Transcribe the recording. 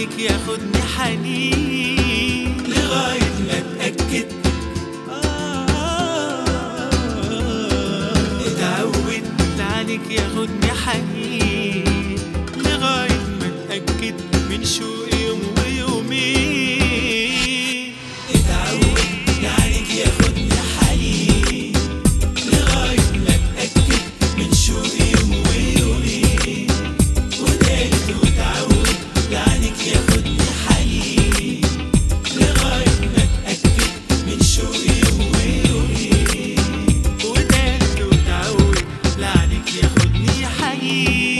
عينك ياخدني حنين. لغاية ما أتأكد. آه. اتعود عينك ياخدني حنين. لغاية ما أتأكد من شوقي يوم ويومين 你还一